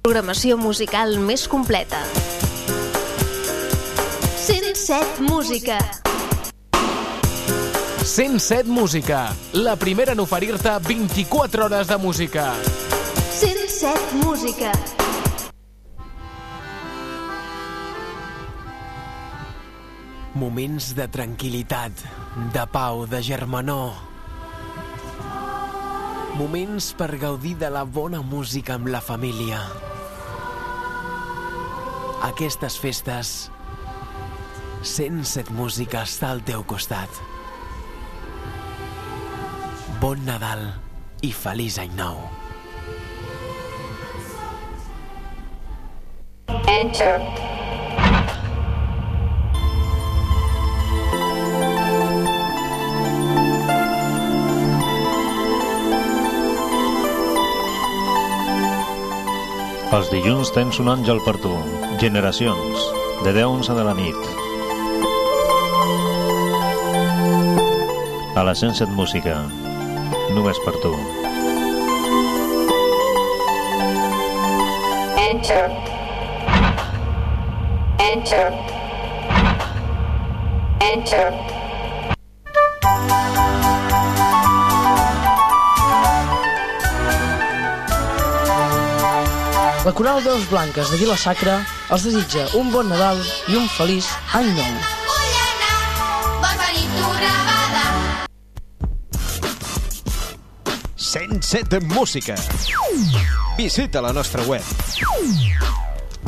Programació musical més completa. 107 Música. 107 Música, la primera en oferir-te 24 hores de música. 107 Música. Moments de tranquil·litat, de pau, de germanor. Moments per gaudir de la bona música amb la família. Aquestes festes, 107 Música està al teu costat. Bon Nadal i feliç any nou. Enter. Els dilluns tens un àngel per tu. Generacions, de 10 a 11 de la nit. A la 107 Música, només per tu. Enter. Enter. Enter. La Coral Veus Blanques de Vila Sacra els desitja un bon Nadal i un feliç any nou. 107 Música. Visita la nostra web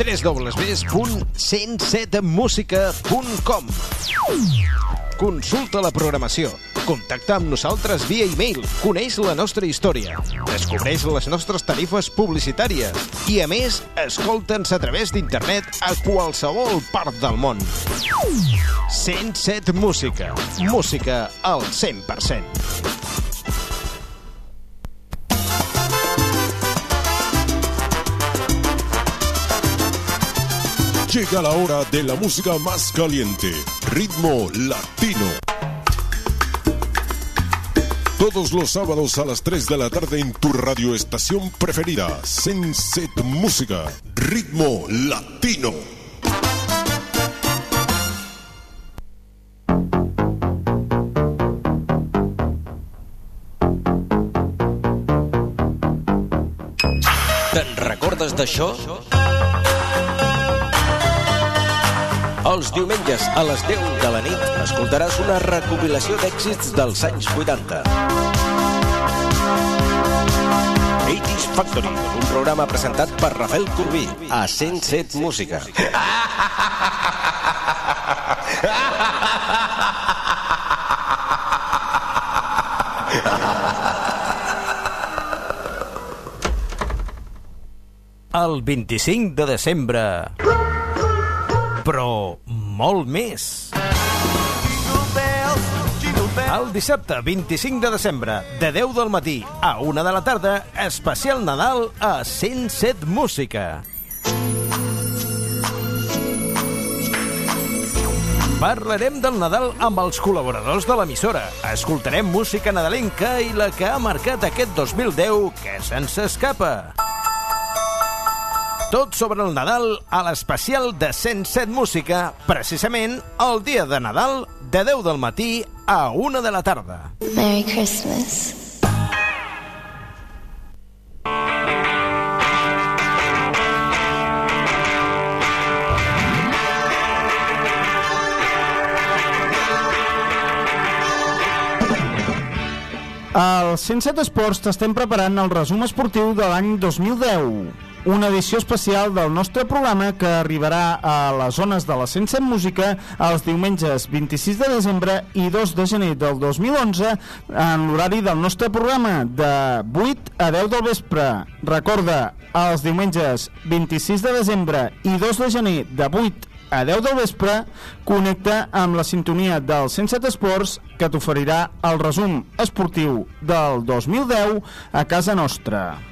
www.107musica.com Consulta la programació. Contacta amb nosaltres via e-mail. Coneix la nostra història. Descobreix les nostres tarifes publicitàries. I, a més, escolta'ns a través d'internet a qualsevol part del món. 107 Música. Música al 100%. Llega la hora de la música más caliente, ritmo latino. Todos los sábados a las 3 de la tarde en tu radioestación preferida, Senset Música, ritmo latino. Te'n recordes d'això? Els diumenges a les 10 de la nit escoltaràs una recopilació d'èxits dels anys 80. 80's Factory, un programa presentat per Rafael Corbí a 107 Música. El 25 de desembre. Però molt més. El dissabte 25 de desembre, de 10 del matí a 1 de la tarda, especial Nadal a 107 Música. Parlarem del Nadal amb els col·laboradors de l'emissora. Escoltarem música nadalenca i la que ha marcat aquest 2010 que se'ns escapa. Tot sobre el Nadal a l'especial de 107 Música, precisament el dia de Nadal de 10 del matí a 1 de la tarda. Merry Christmas. Al 107 Esports t'estem preparant el resum esportiu de l'any 2010. Una edició especial del nostre programa que arribarà a les zones de la 107 Música els diumenges 26 de desembre i 2 de gener del 2011 en l'horari del nostre programa de 8 a 10 del vespre. Recorda, els diumenges 26 de desembre i 2 de gener de 8 a 10 del vespre, connecta amb la sintonia del 107 Esports que t'oferirà el resum esportiu del 2010 a casa nostra.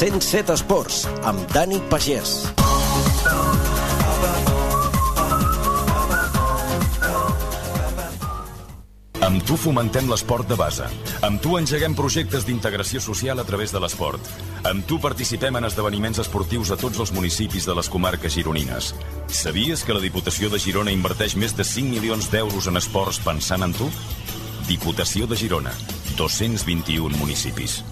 107 Esports, amb Dani Pagès. Amb tu fomentem l'esport de base. Amb tu engeguem projectes d'integració social a través de l'esport. Amb tu participem en esdeveniments esportius a tots els municipis de les comarques gironines. Sabies que la Diputació de Girona inverteix més de 5 milions d'euros en esports pensant en tu? Diputació de Girona. 221 municipis.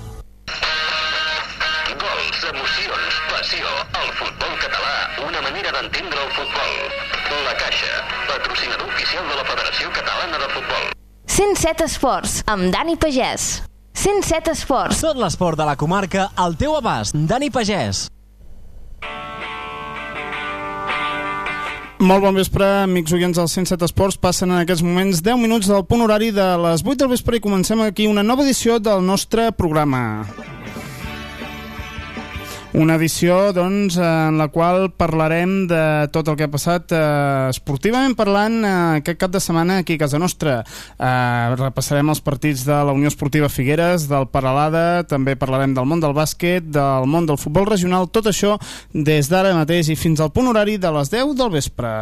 D'entendre el futbol. La Caixa, patrocinador oficial de la Federació Catalana de Futbol. 107 Esports, amb Dani Pagès. 107 Esports. Tot l'esport de la comarca al teu abast. Dani Pagès. Molt bon vespre, amics oients del 107 Esports. Passen en aquests moments 10 minuts del punt horari de les 8 del vespre i comencem aquí una nova edició del nostre programa. Una edició doncs, en la qual parlarem de tot el que ha passat eh, esportivament parlant eh, aquest cap de setmana aquí a casa nostra. Eh, repassarem els partits de la Unió Esportiva Figueres, del Paralada, també parlarem del món del bàsquet, del món del futbol regional, tot això des d'ara mateix i fins al punt horari de les 10 del vespre.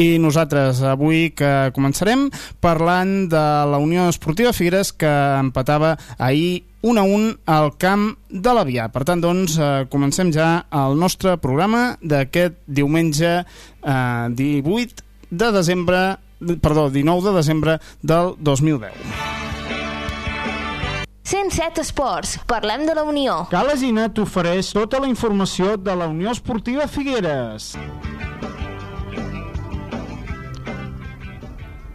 I nosaltres avui que començarem parlant de la Unió Esportiva Figueres que empatava ahir 1 a 1 al camp de l'Avià. Per tant, doncs, eh, comencem ja el nostre programa d'aquest diumenge eh, 18 de desembre, perdó, 19 de desembre del 2010. 107 Esports, parlem de la Unió. Calasina t'ofereix tota la informació de la Unió Esportiva Figueres.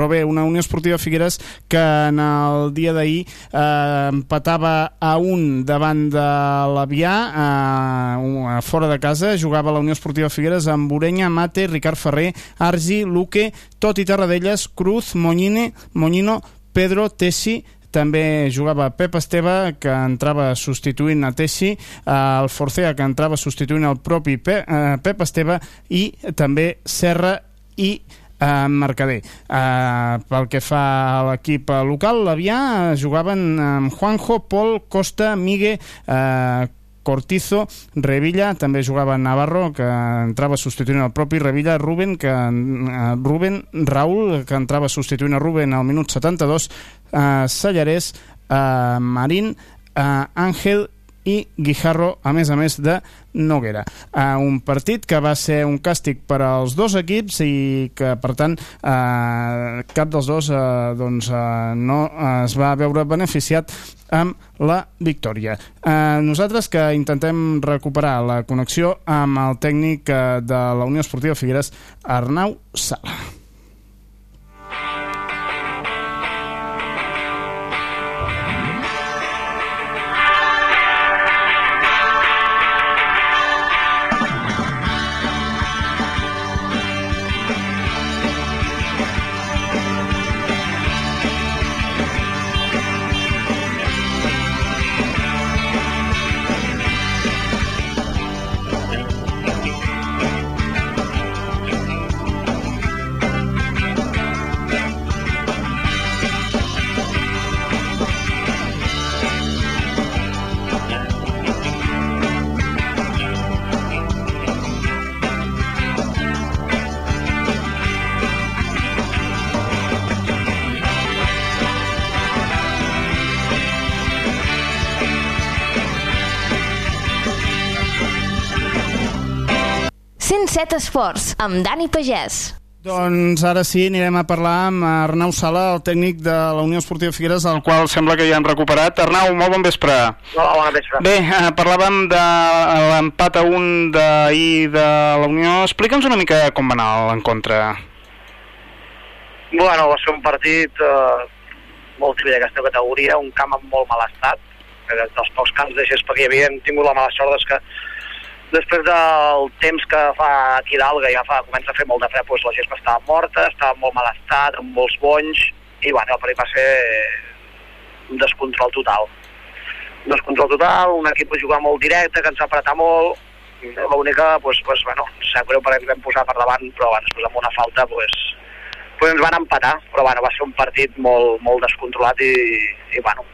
Però bé, una Unió Esportiva Figueres que en el dia d'ahir eh, empatava a un davant de l'Avià eh, fora de casa, jugava la Unió Esportiva Figueres amb Orenya, Mate, Ricard Ferrer Argi, Luque, Toti Tarradellas Cruz, Moñine, Moñino Pedro, Tessi, també jugava Pep Esteve, que entrava substituint a Tessi, eh, el Forcea, que entrava substituint el propi eh, Pep Esteve, i també Serra i eh, Mercader. Eh, pel que fa a l'equip local, l'Avià eh, jugaven amb Juanjo, Pol, Costa, Migue, eh, Cortizo, Revilla, també jugava Navarro, que entrava substituint el propi Revilla, Ruben, que, eh, Ruben, Raúl, que entrava substituint a Ruben al minut 72, eh, Sallarès, eh, Marín, eh, Àngel, i Guijarro, a més a més de Noguera. Uh, un partit que va ser un càstig per als dos equips i que, per tant, uh, cap dels dos uh, doncs, uh, no es va veure beneficiat amb la victòria. Uh, nosaltres que intentem recuperar la connexió amb el tècnic uh, de la Unió Esportiva Figueres, Arnau Sala. Set Esports, amb Dani Pagès. Doncs ara sí, anirem a parlar amb Arnau Sala, el tècnic de la Unió Esportiva Figueres, el qual sembla que ja han recuperat. Arnau, molt bon vespre. Hola, bon vespre. Bé, eh, parlàvem de l'empat a un d'ahir de la Unió. Explica'ns una mica com va anar l'encontre. Bueno, va ser un partit eh, molt típic d'aquesta categoria, un camp en molt mal estat, que dels pocs camps de gespa que hi havia, hem tingut la mala sort que després del temps que fa aquí que ja fa, comença a fer molt de fred, doncs la gespa estava morta, estava molt mal estat, amb molts bonys, i bueno, el partit va ser un descontrol total. Un descontrol total, un equip que jugava molt directe, que ens va apretar molt, l'única, doncs, doncs, bueno, sap greu perquè vam posar per davant, però bueno, després amb una falta, doncs, doncs ens van empatar, però bueno, va ser un partit molt, molt descontrolat i, i bueno,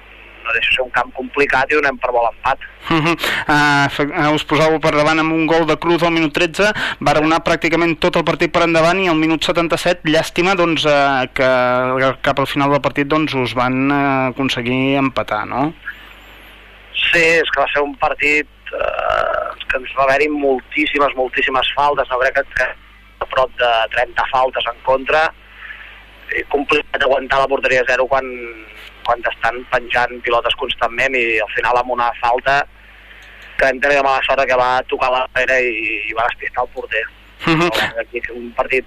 no deixa de ser un camp complicat i donem per vol empat. Uh -huh. uh, us posàveu per davant amb un gol de Cruz al minut 13, va anar pràcticament tot el partit per endavant i al minut 77, llàstima doncs, uh, que cap al final del partit doncs, us van uh, aconseguir empatar, no? Sí, és que va ser un partit uh, que ens va haver-hi moltíssimes, moltíssimes faltes, no crec que, que a prop de 30 faltes en contra, i complicat aguantar la porteria zero quan, quan t'estan penjant pilotes constantment i al final amb una falta que vam tenir la mala sort que va tocar la darrere i, i va despistar el porter. Uh -huh. Aquí un partit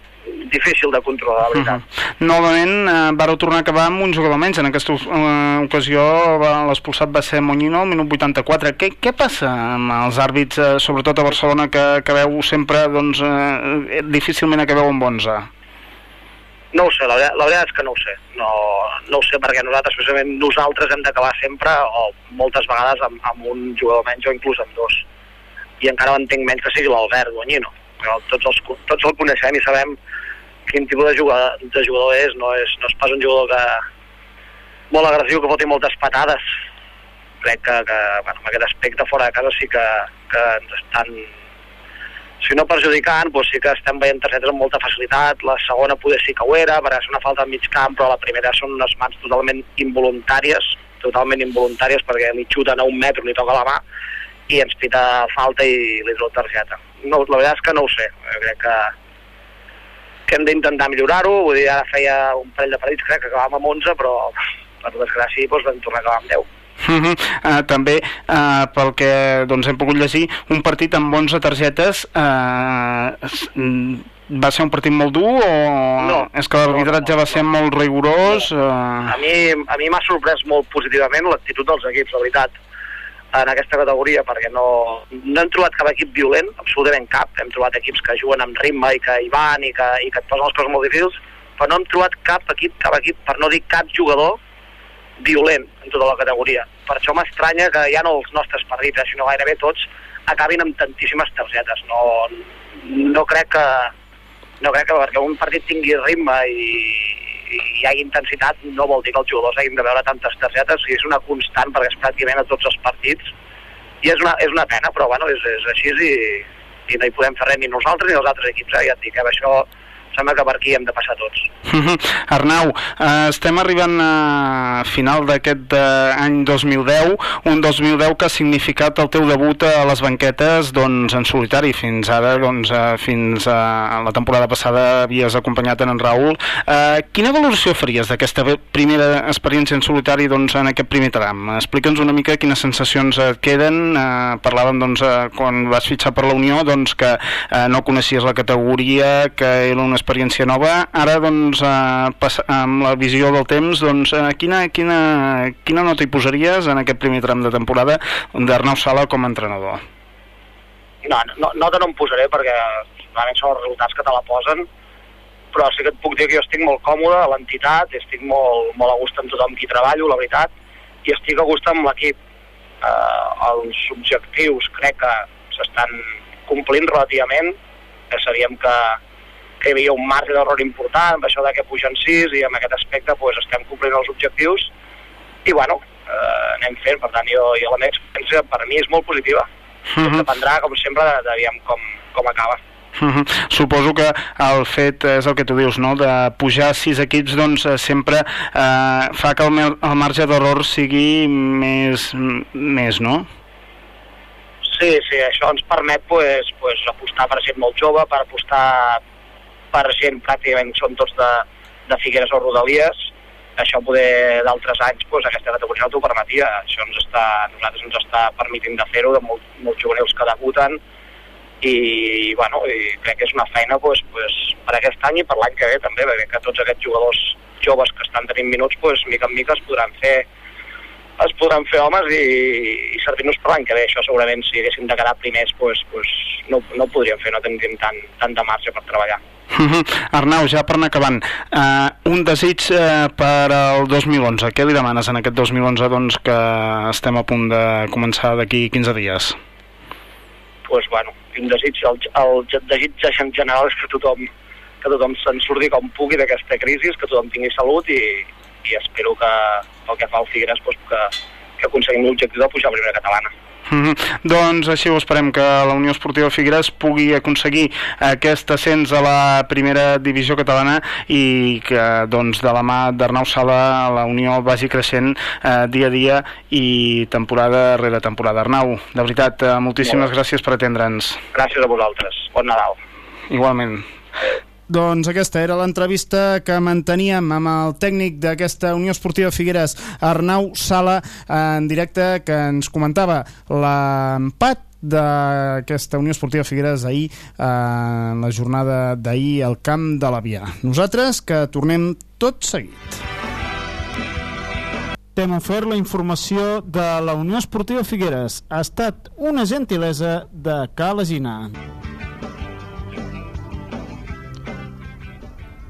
difícil de controlar, la veritat. Uh -huh. Novament eh, vareu tornar a acabar amb un jugador menys. En aquesta eh, ocasió l'expulsat va ser Moñino, minut 84. Què, què passa amb els àrbits, eh, sobretot a Barcelona, que acabeu sempre, doncs, eh, difícilment acabeu amb 11? No ho sé, la, la veritat és que no ho sé. No, no ho sé perquè nosaltres, precisament nosaltres hem d'acabar sempre, o moltes vegades, amb, amb un jugador menys o inclús amb dos. I encara ho entenc menys que sigui l'Albert Guanyino. Però tots, els, tots el coneixem i sabem quin tipus de jugador, de jugador és. No, és. no és pas un jugador que molt agressiu, que foti moltes patades. Crec que, que bueno, en aquest aspecte fora de casa sí que, que ens estan si no perjudicant, doncs sí que estem veient targetes amb molta facilitat, la segona poder sí que ho era, perquè és una falta al mig camp, però la primera són unes mans totalment involuntàries, totalment involuntàries, perquè li xuten a un metre, li toca la mà, i ens pita falta i li treu targeta. No, la veritat és que no ho sé, jo crec que, que hem d'intentar millorar-ho, vull dir, ara feia un parell de partits, crec que acabàvem amb 11, però per desgràcia doncs, vam tornar a acabar amb 10. Uh -huh. uh, també, uh, pel que doncs, hem pogut llegir, un partit amb 11 targetes uh, va ser un partit molt dur o no, és que l'arbitratge no, no, va ser molt rigorós? No. Uh... A mi a mi m'ha sorprès molt positivament l'actitud dels equips, la veritat, en aquesta categoria, perquè no, no hem trobat cap equip violent, absolutament cap. Hem trobat equips que juguen amb ritme i que hi van i que, i que et posen les coses molt difícils, però no hem trobat cap equip, cap equip, per no dir cap jugador, violent en tota la categoria. Per això m'estranya que ja no els nostres partits, sinó gairebé tots, acabin amb tantíssimes targetes. No, no crec que no crec que perquè un partit tingui ritme i, i hi hagi intensitat no vol dir que els jugadors hagin de veure tantes targetes i és una constant perquè és pràcticament a tots els partits i és una, és una pena però bueno, és, és així i, i no hi podem fer res ni nosaltres ni els altres equips eh? ja et dic, eh? això sembla que per aquí hem de passar tots. Mhm. Arnau, eh, estem arribant a final d'aquest eh, any 2010, un 2010 que ha significat el teu debut a les banquetes doncs, en solitari. Fins ara, doncs, eh, fins a la temporada passada havies acompanyat en, en Raül. Eh, quina valoració faries d'aquesta primera experiència en solitari doncs, en aquest primer tram? Explica'ns una mica quines sensacions et queden. Eh, parlàvem doncs, eh, quan vas fitxar per la Unió doncs, que eh, no coneixies la categoria, que era una experiència nova. Ara, doncs, eh, amb la visió del temps, doncs, eh, quina, quina, quina nota hi posaries en aquest primer tram de temporada d'Arnau Sala com a entrenador? No, no, nota no em posaré perquè realment són els resultats que te la posen, però sí que et puc dir que jo estic molt còmode a l'entitat, estic molt, molt a gust amb tothom qui treballo, la veritat, i estic a gust amb l'equip. Eh, els objectius crec que s'estan complint relativament, que sabíem que, que hi havia un marge d'error important amb això de que pugen 6 i amb aquest aspecte pues, estem complint els objectius i bueno, eh, anem fent, per tant jo, jo la meva experiència per mi és molt positiva. Uh -huh. Dependrà, com sempre, de, de, de com, com acaba. Uh -huh. Suposo que el fet és el que tu dius, no? de pujar sis equips doncs eh, sempre eh, fa que el, el marge d'error sigui més, més, no? Sí, sí, això ens permet pues, pues, apostar per gent molt jove, per apostar per gent pràcticament són tots de, de Figueres o Rodalies, això poder d'altres anys pues, aquesta categoria no t'ho permetia, això ens està, nosaltres ens està permitint de fer-ho, de molt, molts jugadors que debuten, i, bueno, i crec que és una feina pues, pues, per aquest any i per l'any que ve també, perquè que tots aquests jugadors joves que estan tenint minuts, pues, mica en mica es podran fer es podran fer homes i, i servir-nos per l'any que ve. Això segurament si haguéssim de quedar primers pues, pues, no, no ho podríem fer, no tindríem tant, tant de marge per treballar. -huh. Arnau, ja per anar acabant, uh, un desig uh, per al 2011. Què li demanes en aquest 2011 doncs, que estem a punt de començar d'aquí 15 dies? pues, bueno, un desig, el, el desig en general és que tothom, que tothom se'n surti com pugui d'aquesta crisi, que tothom tingui salut i, i espero que pel que fa al Figueres doncs, que, que aconseguim l'objectiu de pujar a primera catalana. Mm -hmm. Doncs així ho esperem que la Unió Esportiva Figueres pugui aconseguir aquest ascens a la primera divisió catalana i que doncs, de la mà d'Arnau Sala la Unió vagi creixent eh, dia a dia i temporada rere temporada. Arnau, de veritat, eh, moltíssimes gràcies per atendre'ns. Gràcies a vosaltres. Bon Nadal. Igualment. Doncs aquesta era l'entrevista que manteníem amb el tècnic d'aquesta Unió Esportiva Figueres, Arnau Sala, en directe, que ens comentava l'empat d'aquesta Unió Esportiva Figueres ahir, eh, en la jornada d'ahir al camp de la Via. Nosaltres que tornem tot seguit. T'hem ofert la informació de la Unió Esportiva Figueres. Ha estat una gentilesa de Calagina.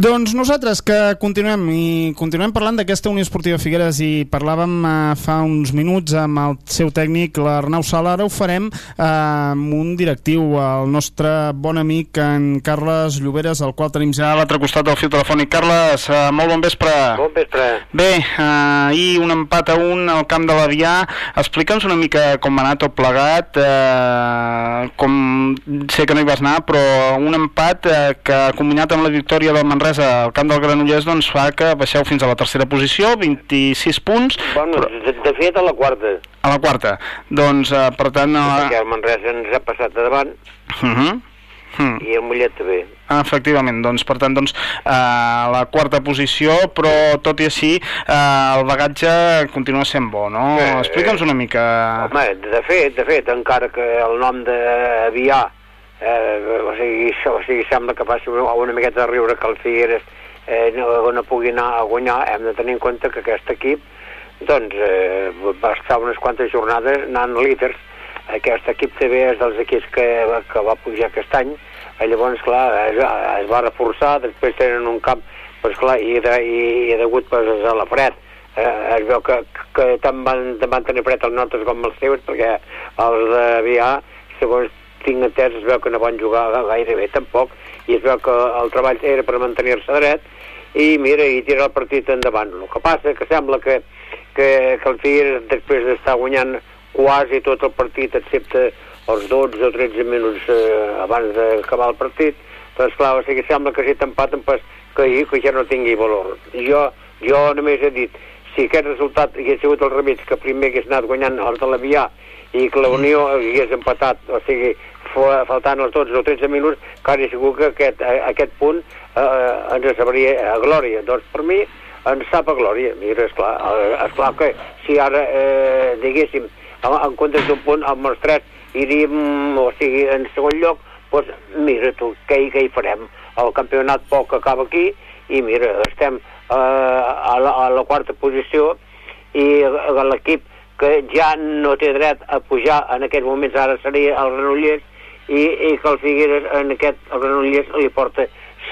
Doncs nosaltres que continuem i continuem parlant d'aquesta Unió Esportiva Figueres i parlàvem eh, fa uns minuts amb el seu tècnic l'Arnau Sala, ara ho farem eh, amb un directiu, el nostre bon amic en Carles Lloberes, el qual tenim ja a l'altre costat del fil telefònic. Carles, eh, molt bon vespre. Bon vespre. Bé, eh, ahir un empat a un al camp de l'Avià. Explica'ns una mica com va anar tot plegat, eh, com sé que no hi vas anar, però un empat eh, que combinat amb la victòria del Manresa al camp del Granollers doncs fa que baixeu fins a la tercera posició, 26 punts. Bueno, però... de, de fet, a la quarta. A la quarta. Doncs, eh, per tant... Eh... Perquè el Manresa ens ha passat de davant Uh -huh. Hmm. i el Mollet també. Ah, efectivament, doncs per tant doncs, eh, a la quarta posició, però tot i així eh, el bagatge continua sent bo, no? Eh, Explica'ns una mica... Home, de fet, de fet, encara que el nom d'Avià eh, o, sigui, o sigui, sembla que faci una, una miqueta de riure que el Figueres eh, no, no pugui anar a guanyar, hem de tenir en compte que aquest equip doncs, eh, va estar unes quantes jornades anant líders. Aquest equip també és dels equips que, que va pujar aquest any, i llavors, clar, es, es va reforçar, després tenen un camp, doncs clar, i, de, i, i degut pues, a la fred, eh, es veu que, que tant van, van tenir fred els nostres com els seus, perquè els d'Avià, segons tinc entès, es veu que no van jugar gaire bé tampoc, i es veu que el treball era per mantenir-se dret, i mira, i tira el partit endavant. El que passa que sembla que, que, que el Figueres, després d'estar guanyant quasi tot el partit, excepte els 12 o 13 minuts eh, abans d'acabar el partit, doncs clar, o sigui, sembla que si t'empaten pues, que, que ja no tingui valor. Jo, jo només he dit, si aquest resultat hagués sigut el remig que primer hagués anat guanyant el de l'Avià i que la Unió hagués empatat, o sigui, faltant els 12 o 13 minuts, quasi segur que aquest, aquest punt eh, ens sabria a glòria. Doncs per mi ens sap a glòria. Mira, esclar, eh, esclar que si ara, eh, diguéssim, en, en comptes d'un punt, amb els tres iríem, o sigui, en segon lloc, doncs mira tu, què, què hi farem? El campionat poc acaba aquí i mira, estem eh, a, la, a la quarta posició i eh, l'equip que ja no té dret a pujar en aquests moments ara seria el Granollers i, i que el Figueres en aquest el Granollers li porta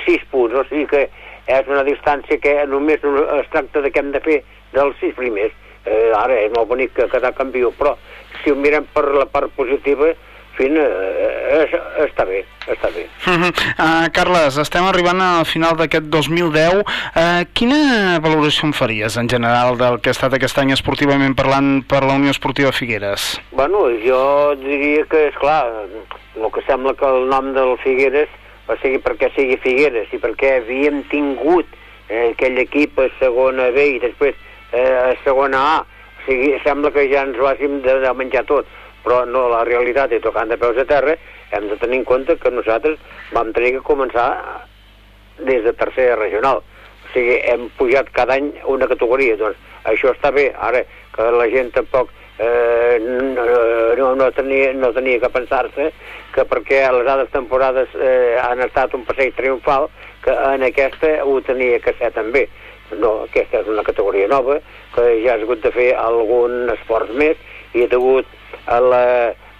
6 punts, o sigui que és una distància que només es tracta de què hem de fer dels 6 primers. Eh, ara és molt bonic que quedar campió, però si ho mirem per la part positiva, fin, eh, està bé, està bé. Uh -huh. uh, Carles, estem arribant al final d'aquest 2010. Uh, quina valoració em faries en general del que ha estat aquest any esportivament parlant per la Unió Esportiva Figueres? Bueno, jo diria que, és clar, el que sembla que el nom del Figueres, o sigui, perquè sigui Figueres i perquè havíem tingut eh, aquell equip a segona B i després eh, a segona A, o sigui, sembla que ja ens ho hàgim de, de menjar tot, però no, la realitat i tocant de peus a terra, hem de tenir en compte que nosaltres vam tenir que començar des de tercera regional. O sigui, hem pujat cada any una categoria, doncs això està bé. Ara, que la gent tampoc eh, no, no, tenia, no tenia que pensar-se que perquè les altres temporades eh, han estat un passeig triomfal, que en aquesta ho tenia que ser també. No, aquesta és una categoria nova, que ja has hagut de fer algun esforç més i degut a la,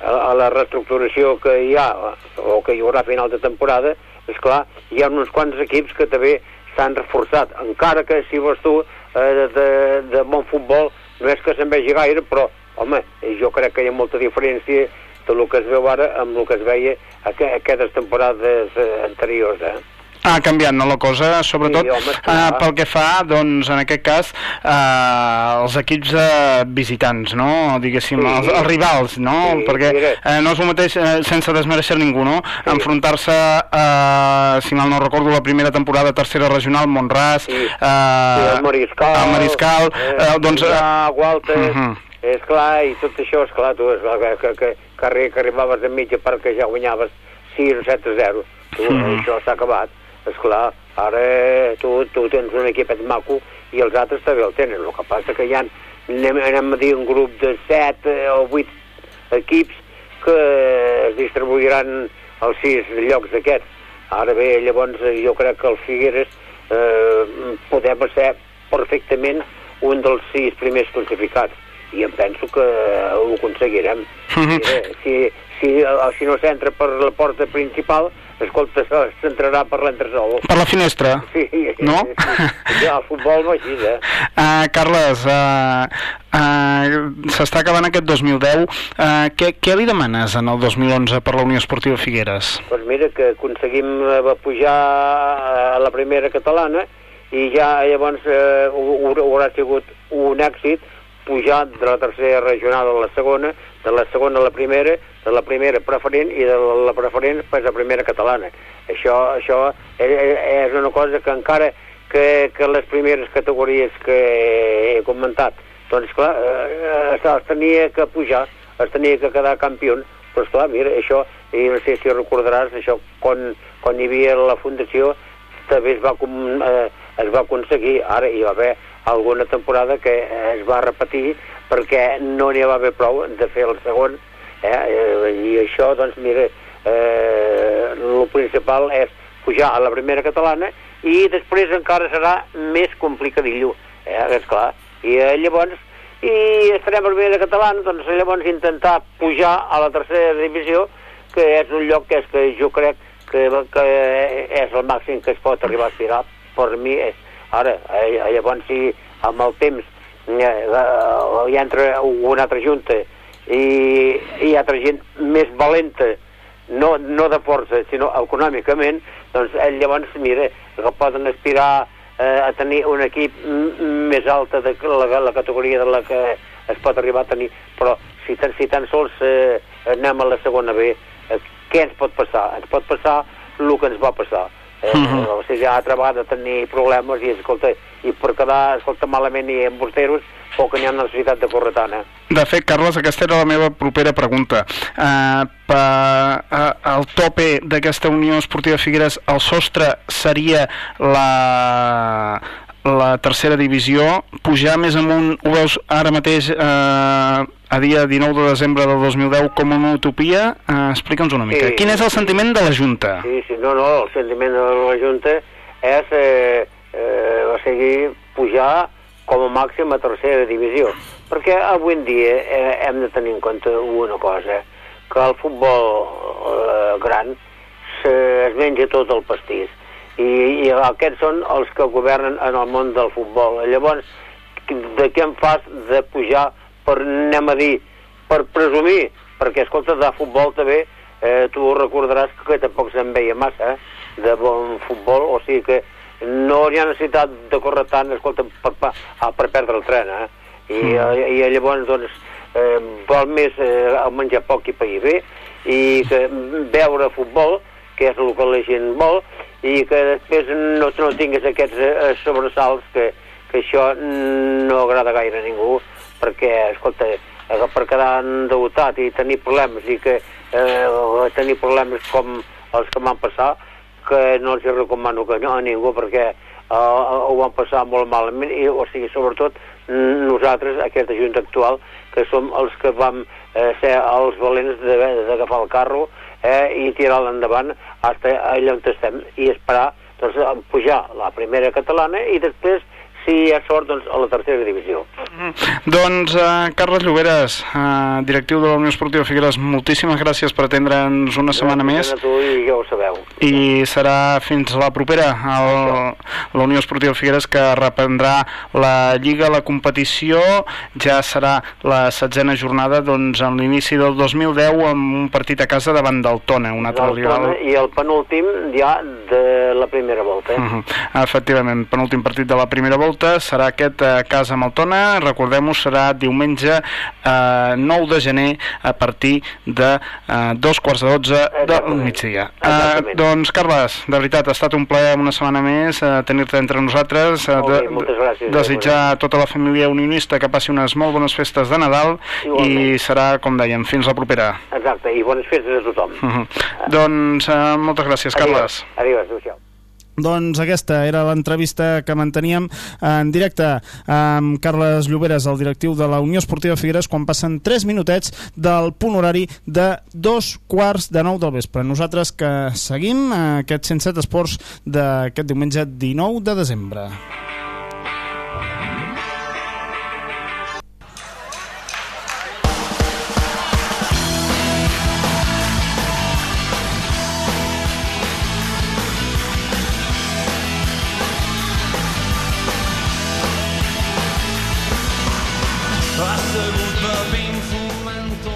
a, a la reestructuració que hi ha o que hi haurà a final de temporada, és clar, hi ha uns quants equips que també s'han reforçat, encara que si vols tu eh, de, de bon futbol no és que se'n vegi gaire, però home, jo crec que hi ha molta diferència del que es veu ara amb el que es veia aqu aquestes temporades eh, anteriors, eh? Ha canviat, no, la cosa, sobretot Sí, home, eh, pel que fa, doncs, en aquest cas, eh, els equips eh, visitants, no? Diguéssim, Sí. els, els rivals, no? Sí, Perquè eh, no és el mateix, eh, sense desmereixer ningú, no? Enfrontar-se, eh, si mal no recordo, la primera temporada tercera regional, Montràs, Sí. eh, Sí, el Mariscal, el Mariscal, eh, doncs... Eh, Walter, Mhm. És clar, i tot això, és clar, tu, és clar, que, que, que, que, que arribaves a mitja part que ja guanyaves 6 o 7 a 0. Tu, Mhm. Això s'ha acabat, és clar. Ara tu, tu tens un equipet maco i els altres també el tenen. El que passa que hi ha, anem, anem a dir, un grup de 7 o 8 equips que es distribuiran els 6 llocs d'aquests. Ara bé, llavors eh, jo crec que el Figueres eh, podem ser perfectament un dels 6 primers classificats i em penso que ho aconseguirem. Mhm. Eh, si, si, eh, si no s'entra per la porta principal, escolta, això s'entrarà per l'entresol. Per la finestra? Sí, No? sí. Ja, el futbol no així, eh? Uh, Carles, uh, uh, s'està acabant aquest 2010. Uh, què, què li demanes en el 2011 per la Unió Esportiva Figueres? Doncs mira, que aconseguim eh, pujar a la primera catalana i ja llavors eh, ho- ho- haurà sigut un èxit pujar de la tercera regional a la segona, de la segona a la primera, de la primera preferent i de la preferent pues, a primera catalana. Això, això és una cosa que encara que, que les primeres categories que he comentat, doncs clar, eh, es tenia que pujar, es tenia que quedar campió, però esclar, mira, això, i no sé si recordaràs, això, quan, quan hi havia la fundació, també es va, com, eh, es va aconseguir, ara hi va haver alguna temporada que eh, es va repetir perquè no n'hi va haver prou de fer el segon, eh, eh, i això, doncs, mira, eh, el principal és pujar a la primera catalana i després encara serà més complicadillo, eh, és clar. I eh, llavors, i estarem a la primera catalana, doncs llavors intentar pujar a la tercera divisió, que és un lloc que és que jo crec que, que és el màxim que es pot arribar a aspirar per mi és, ara, eh, llavors si amb el temps eh, eh, hi entra una altra junta i hi ha altra gent més valenta no, no de força, sinó econòmicament, doncs eh, llavors, mira, que poden aspirar eh, a tenir un equip més alta de la, la categoria de la que es pot arribar a tenir, però si tan, si tan sols eh, anem a la segona B, eh, què ens pot passar? Ens pot passar el que ens va passar. Eh, Mhm. O sigui, altra vegada tenir problemes i, escolta, i per quedar, escolta, malament i amb bosteros, o que n'hi ha necessitat de córrer tant, eh? De fet, Carles, aquesta era la meva propera pregunta. Uh, per, uh, el tope d'aquesta Unió Esportiva Figueres, el sostre seria la, la tercera divisió. Pujar més amunt, ho veus ara mateix uh, a dia 19 de desembre del 2010 com una utopia? Uh, Explica'ns una mica. Sí, Quin és el sentiment de la Junta? Sí, sí, no, no, el sentiment de la Junta és eh, eh, o sigui, pujar com a màxim a tercera divisió. Perquè avui en dia eh, hem de tenir en compte una cosa, que el futbol eh, gran se, es menja tot el pastís. I, I aquests són els que governen en el món del futbol. Llavors, de què em fas de pujar per, anem a dir, per presumir? Perquè, escolta, de futbol també, eh, tu recordaràs que tampoc se'n veia massa, eh, de bon futbol, o sigui que no hi ha necessitat de córrer tant, escolta, per, per, ah, per perdre el tren, eh? I, Mm. eh, i llavors, doncs, eh, val més eh, menjar poc i pair bé, i que veure futbol, que és el que la gent vol, i que després no, no tinguis aquests eh, sobresalts que, que això no agrada gaire a ningú, perquè, escolta, per quedar endeutat i tenir problemes i que eh, tenir problemes com els que m'han passat, que no els recomano que no a ningú perquè eh, ho van passar molt malament i, o sigui, sobretot nosaltres, aquesta junta actual que som els que vam eh, ser els valents d'agafar el carro eh, i tirar-lo endavant fins allà on estem i esperar doncs, pujar la primera catalana i després si hi ha sort doncs, a la tercera divisió. Doncs, uh, Carles Lloberes, uh, directiu de la Unió Esportiva Figueres, moltíssimes gràcies per atendre'ns una setmana més. a tu i ja ho sabeu. I serà fins la propera el, la Unió Esportiva Figueres que reprendrà la Lliga, la competició. Ja serà la setzena jornada doncs en l'inici del 2010 amb un partit a casa davant del Tona un altre rival. i el penúltim ja de la primera volta eh? Uh -huh. Efectivament, penúltim partit de la primera volta serà aquest a casa amb el Tona, recordem-ho, serà diumenge eh, 9 de gener a partir de eh, dos quarts de 12 del migdia. Eh, doncs, Carles, de veritat, ha estat un plaer una setmana més eh, tenir-te entre nosaltres, eh, bé, de, moltes gràcies, desitjar a tota la família unionista que passi unes molt bones festes de Nadal Igualment. i serà, com dèiem, fins la propera. exacte, i bones festes a tothom Uh -huh. Doncs eh, moltes gràcies, Carles. Adiós, adéu-siau Doncs aquesta era l'entrevista que manteníem en directe amb Carles Lloberes, el directiu de la Unió Esportiva Figueres, quan passen 3 minutets del punt horari de dos quarts de nou del vespre. Nosaltres que seguim aquest 107 esports d'aquest diumenge 19 de desembre.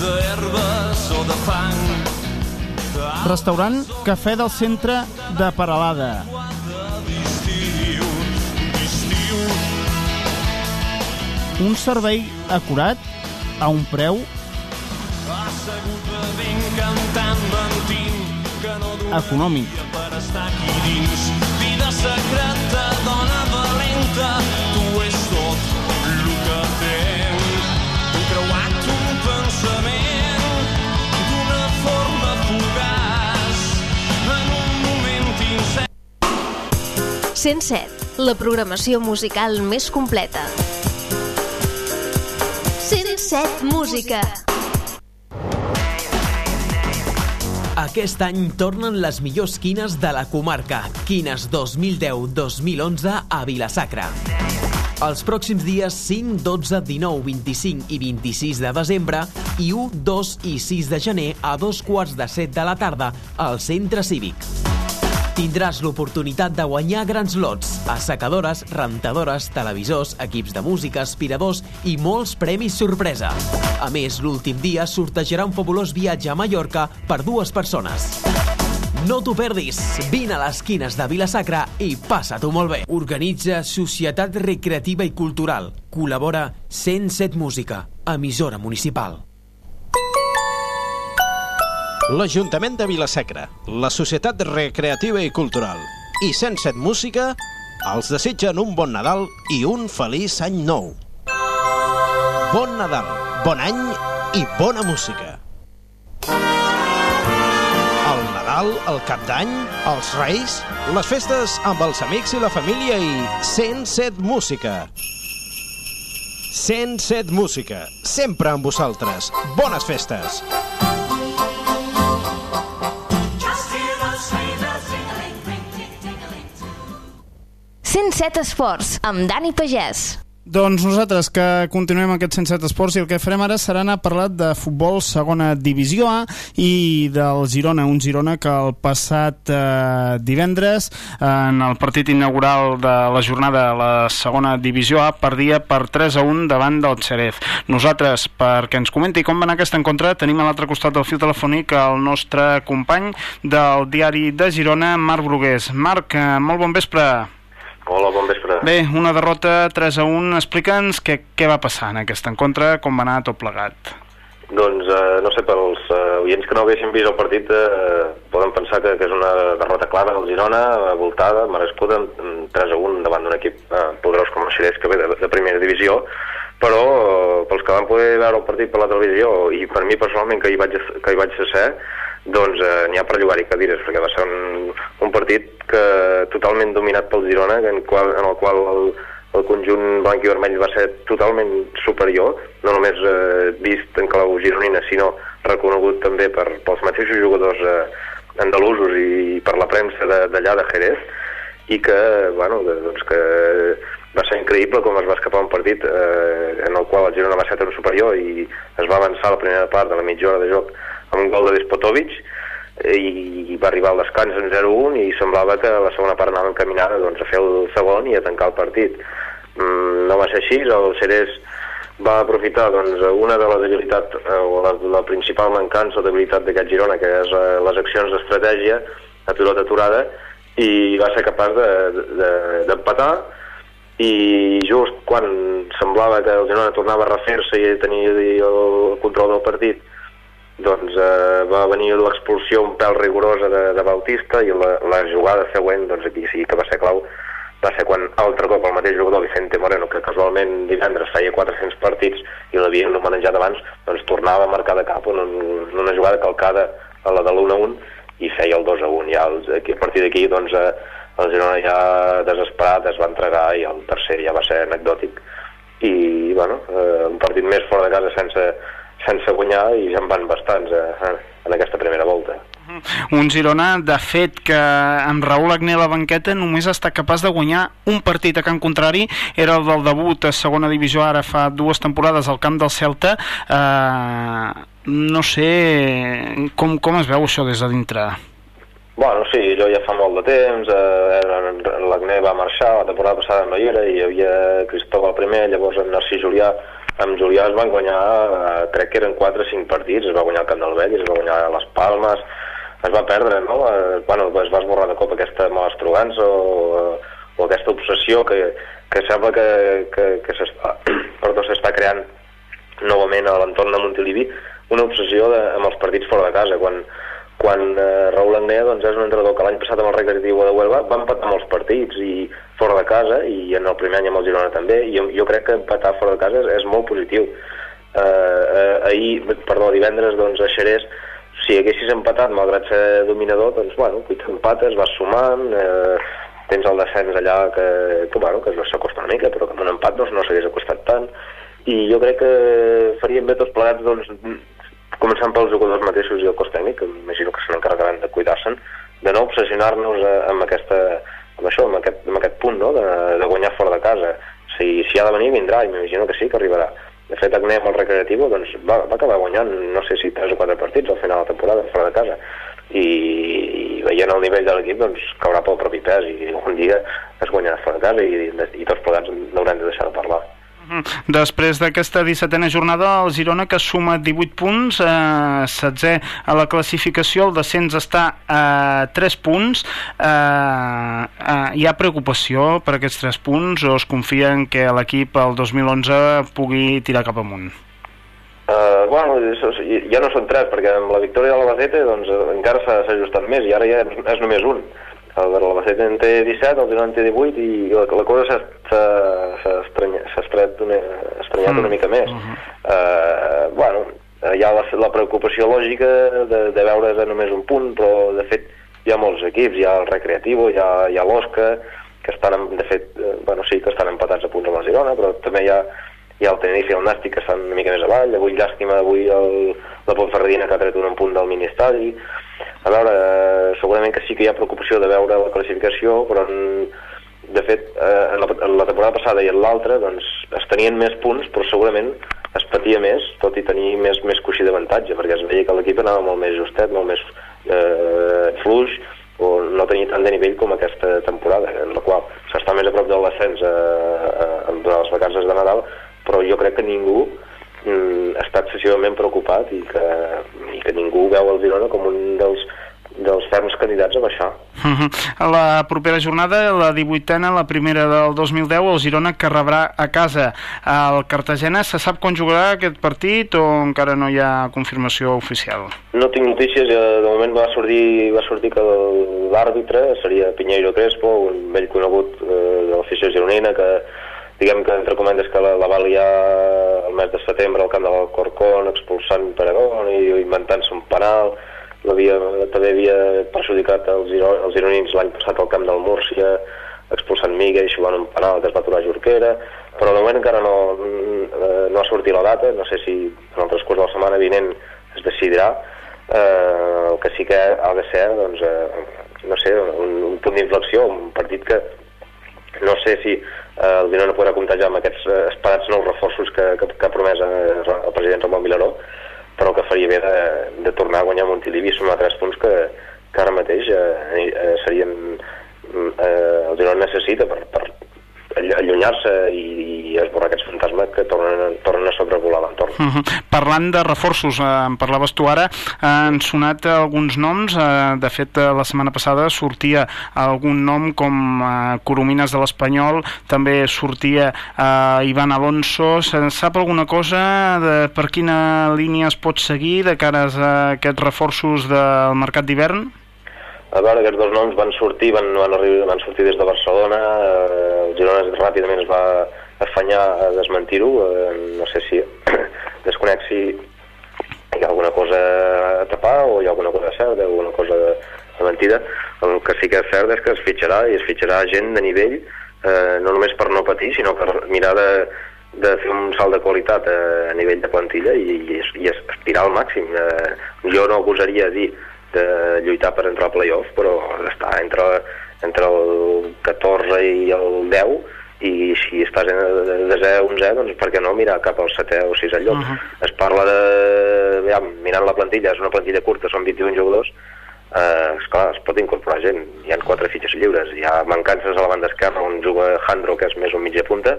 d'herbes o de fang Restaurant Cafè del Centre de Paralada. Un servei acurat a un preu assegut bevent, cantant, mentint que no econòmic. per estar aquí dins vida secreta, dona valenta 107, la programació musical més completa. 107 Música. Aquest any tornen les millors quines de la comarca. Quines 2010-2011 a Vilasacra. Els pròxims dies 5, 12, 19, 25 i 26 de desembre i 1, 2 i 6 de gener a dos quarts de set de la tarda al Centre Cívic. Tindràs l'oportunitat de guanyar grans lots, assecadores, rentadores, televisors, equips de música, aspiradors i molts premis sorpresa. A més, l'últim dia sortejarà un fabulós viatge a Mallorca per dues persones. No t'ho perdis! Vine a les quines de Vilasacra i passa-t'ho molt bé! Organitza Societat Recreativa i Cultural. Col·labora 107 Música, emissora municipal. l'Ajuntament de Vilasecra, la Societat Recreativa i Cultural i 107 Música els desitgen un bon Nadal i un feliç any nou. Bon Nadal, bon any i bona música. El Nadal, el Cap d'Any, els Reis, les festes amb els amics i la família i 107 Música. 107 Música, sempre amb vosaltres. Bones festes! 107 Esports, amb Dani Pagès. Doncs nosaltres que continuem aquest 107 Esports i el que farem ara serà anar a parlar de futbol segona divisió A i del Girona, un Girona que el passat eh, divendres en el partit inaugural de la jornada de la segona divisió A perdia per 3 a 1 davant del Xerez. Nosaltres, perquè ens comenti com va anar aquesta encontre, tenim a l'altre costat del fil telefònic el nostre company del diari de Girona, Marc Brugués. Marc, eh, molt bon vespre. Hola, bon vespre. Bé, una derrota 3 a 1. Explica'ns què, què va passar en aquesta encontre, com va anar tot plegat. Doncs, eh, no sé, pels eh, oients que no haguessin vist el partit eh, poden pensar que, que és una derrota clara del Girona, voltada, merescuda, amb- amb 3 a 1 davant d'un equip eh, poderós com el Xerès, que ve de, de primera divisió, però eh, pels que van poder veure el partit per la televisió, i per mi personalment que hi vaig, que hi vaig ser, doncs eh, n'hi ha per llogar-hi cadires, perquè va ser un, un partit que totalment dominat pel Girona, en, qual, en el qual el, el conjunt blanc i vermell va ser totalment superior, no només eh, vist en clau gironina, sinó reconegut també per, pels mateixos jugadors eh, andalusos i per la premsa d'allà de, de Jerez, i que, bueno, doncs que va ser increïble com es va escapar un partit eh, en el qual el Girona va ser superior i es va avançar la primera part de la mitja hora de joc amb un gol de Despotovic eh, i va arribar al descans en 0-1 i semblava que la segona part anava encaminada doncs, a fer el segon i a tancar el partit. Mm, no va ser així, el Ceres va aprofitar doncs, una de les debilitats eh, o la, la principal mancança o debilitat d'aquest Girona, que és eh, les accions d'estratègia a pilota aturada i va ser capaç de- de- d'empatar i just quan semblava que el Girona tornava a refer-se i tenia el control del partit doncs eh, va venir l'expulsió un pèl rigorosa de, de Bautista i la, la jugada següent, doncs aquí sí que va ser clau, va ser quan altre cop el mateix jugador Vicente Moreno, que casualment divendres feia 400 partits i l'havien manejat abans, doncs tornava a marcar de cap en, un, en una jugada calcada a la de l'1-1 i feia el 2-1. Ja els, a partir d'aquí, doncs, eh, el Girona ja desesperat es va entregar i el tercer ja va ser anecdòtic i, bueno, eh, un partit més fora de casa sense, sense guanyar i ja en van bastants eh, en aquesta primera volta. Un Girona, de fet, que amb Raül Agné a la banqueta només està capaç de guanyar un partit a camp contrari, era el del debut a segona divisió ara fa dues temporades al camp del Celta. Eh, no sé com, com es veu això des de dintre. Bueno, sí, jo ja fa molt de temps, eh, l'Agné va marxar, la temporada passada no hi era, i hi havia Cristóbal primer, llavors en Narcís Julià, amb Julià es van guanyar, eh, crec que eren 4 o 5 partits, es va guanyar el Camp del Vell, es va guanyar les Palmes, es va perdre, no? Eh, bueno, es va esborrar de cop aquesta malestrogança o, o aquesta obsessió que, que sembla que, que, que s'està creant novament a l'entorn de Montilivi, una obsessió de, amb els partits fora de casa, quan, quan eh, Raúl Agnea doncs, és un entrenador que l'any passat amb el recreatiu de Huelva va empatar molts partits i fora de casa i en el primer any amb el Girona també i jo, jo crec que empatar fora de casa és, és molt positiu. Eh, eh, ahir, perdó, divendres doncs a Xerès si haguessis empatat malgrat ser dominador doncs bueno, empates, vas sumant eh, tens el descens allà que, que, bueno, que s'acosta una mica però que amb un empat doncs, no s'hagués acostat tant. I jo crec que faríem bé tots plegats doncs, començant pels jugadors mateixos i el cos tècnic, que imagino que se n'encarregaran de cuidar-se'n, de no obsessionar-nos eh, amb, aquesta, amb això, amb aquest, amb aquest punt no? de, de guanyar fora de casa. Si, si ha de venir, vindrà, i m'imagino que sí, que arribarà. De fet, amb el recreatiu doncs, va, va acabar guanyant, no sé si 3 o 4 partits al final de la temporada fora de casa. I, i veient el nivell de l'equip doncs, caurà pel propi pes i un dia es guanyarà fora de casa i, i tots plegats n'haurem de deixar de parlar. Després d'aquesta 17a jornada, el Girona, que suma 18 punts, eh, 16 a la classificació, el descens està a 3 punts. Eh, eh, hi ha preocupació per aquests 3 punts o es confia en que l'equip el 2011 pugui tirar cap amunt? Uh, bueno, ja no són tres, perquè amb la victòria de l'Albacete doncs, encara s'ha ajustat més i ara ja és només un l'Albacete en té 17, el Girona en té 18 i la, la cosa s'ha estranyat una, estranyat mm. una mica més. Uh -huh. uh, bueno, hi ha la, la preocupació lògica de, de veure's a només un punt, però de fet hi ha molts equips, hi ha el Recreativo, hi ha, hi ha l'Osca, que estan, de fet, eh, bueno, sí que estan empatats a punts amb la Girona, però també hi ha, hi ha el Tenerife i el Nàstic que estan una mica més avall, avui llàstima, avui el, la Pontferradina que ha tret un punt del mini-estadi, a veure, eh, segurament que sí que hi ha preocupació de veure la classificació, però en, de fet, eh, en, la, en la temporada passada i en l'altra doncs, es tenien més punts, però segurament es patia més, tot i tenir més, més coixí d'avantatge, perquè es veia que l'equip anava molt més justet, molt més eh, fluix, o no tenia tant de nivell com aquesta temporada, en la qual s'està més a prop de l'ascens eh, eh, durant les vacances de Nadal, però jo crec que ningú està excessivament preocupat i que, i que ningú veu el Girona com un dels, dels ferms candidats a baixar. Uh -huh. La propera jornada, la 18a, la primera del 2010, el Girona que rebrà a casa el Cartagena. Se sap quan jugarà aquest partit o encara no hi ha confirmació oficial? No tinc notícies, de moment va sortir, va sortir que l'àrbitre seria Pinheiro Crespo, un vell conegut eh, de l'afició gironina que diguem que entre comandes que la, la va liar el mes de setembre al camp de l'Alcorcón expulsant Peragón i inventant-se un penal. Havia, també havia perjudicat els, els gironins l'any passat al camp del Múrcia expulsant Miga i xubant un penal que es va aturar Jorquera. Però de moment encara no, eh, no ha sortit la data no sé si en el transcurs de la setmana vinent es decidirà. Eh, el que sí que ha de ser doncs, eh, no sé, un, un punt d'inflexió un partit que no sé si eh, el Girona podrà comptar ja amb aquests eh, esperats nous reforços que, que, que ha promès eh, el president Ramon Vilaró, però que faria bé de, de tornar a guanyar Montilivi i sumar tres punts que, que ara mateix eh, eh, serien eh, el Girona necessita per, per allunyar-se i, i esborrar aquests fantasmes que tornen, tornen a sobrevolar l'entorn. Uh -huh. Parlant de reforços, eh, en parlaves tu ara, eh, han sonat alguns noms, eh, de fet eh, la setmana passada sortia algun nom com eh, Coromines de l'Espanyol, també sortia eh, Ivan Alonso, se'n sap alguna cosa de per quina línia es pot seguir de cares a aquests reforços del mercat d'hivern? A veure, aquests dos noms van sortir, van, van, arribar, van sortir des de Barcelona, eh, Girona ràpidament es va afanyar a desmentir-ho, eh, no sé si desconec si hi ha alguna cosa a tapar o hi ha alguna cosa certa, alguna cosa de, de mentida. El que sí que és cert és que es fitxarà i es fitxarà gent de nivell, eh, no només per no patir, sinó per mirar de, de fer un salt de qualitat eh, a nivell de plantilla i, i, i aspirar al màxim. Eh, jo no gosaria dir de lluitar per entrar al playoff, però està entre, entre el 14 i el 10 i si estàs en de 10 a 11, doncs per què no mirar cap al 7è o 6è lloc? Uh -huh. Es parla de... Ja, mirant la plantilla, és una plantilla curta, són 21 jugadors, eh, esclar, es pot incorporar gent. Hi ha quatre fitxes lliures, hi ha mancances a la banda esquerra on juga Jandro, que és més un mitja punta,